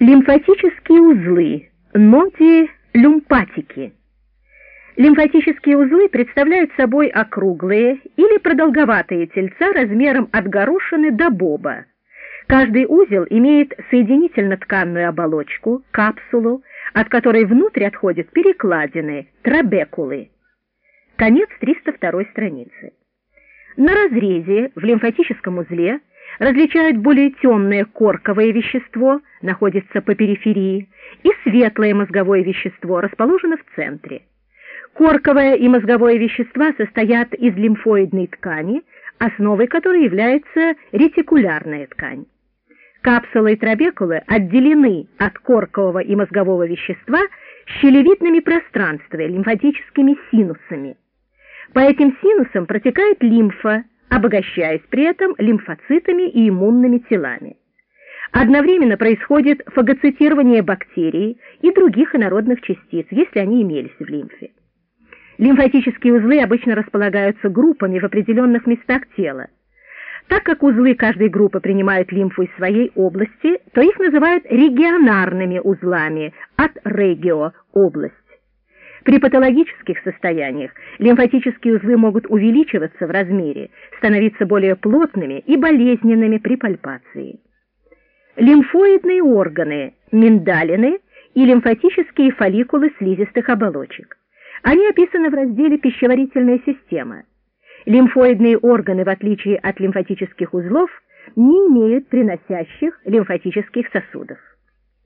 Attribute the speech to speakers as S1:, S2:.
S1: Лимфатические узлы, ноди люмпатики. Лимфатические узлы представляют собой округлые или продолговатые тельца размером от горошины до боба. Каждый узел имеет соединительно-тканную оболочку, капсулу, от которой внутрь отходят перекладины, трабекулы. Конец 302 страницы. На разрезе в лимфатическом узле различают более темное корковое вещество, находится по периферии, и светлое мозговое вещество, расположено в центре. Корковое и мозговое вещества состоят из лимфоидной ткани, основой которой является ретикулярная ткань. Капсулы и трабекулы отделены от коркового и мозгового вещества щелевидными пространствами, лимфатическими синусами. По этим синусам протекает лимфа, обогащаясь при этом лимфоцитами и иммунными телами. Одновременно происходит фагоцитирование бактерий и других инородных частиц, если они имелись в лимфе. Лимфатические узлы обычно располагаются группами в определенных местах тела. Так как узлы каждой группы принимают лимфу из своей области, то их называют регионарными узлами от регио – область. При патологических состояниях лимфатические узлы могут увеличиваться в размере, становиться более плотными и болезненными при пальпации. Лимфоидные органы, миндалины и лимфатические фолликулы слизистых оболочек. Они описаны в разделе «Пищеварительная система». Лимфоидные органы, в отличие от лимфатических узлов, не имеют приносящих лимфатических сосудов.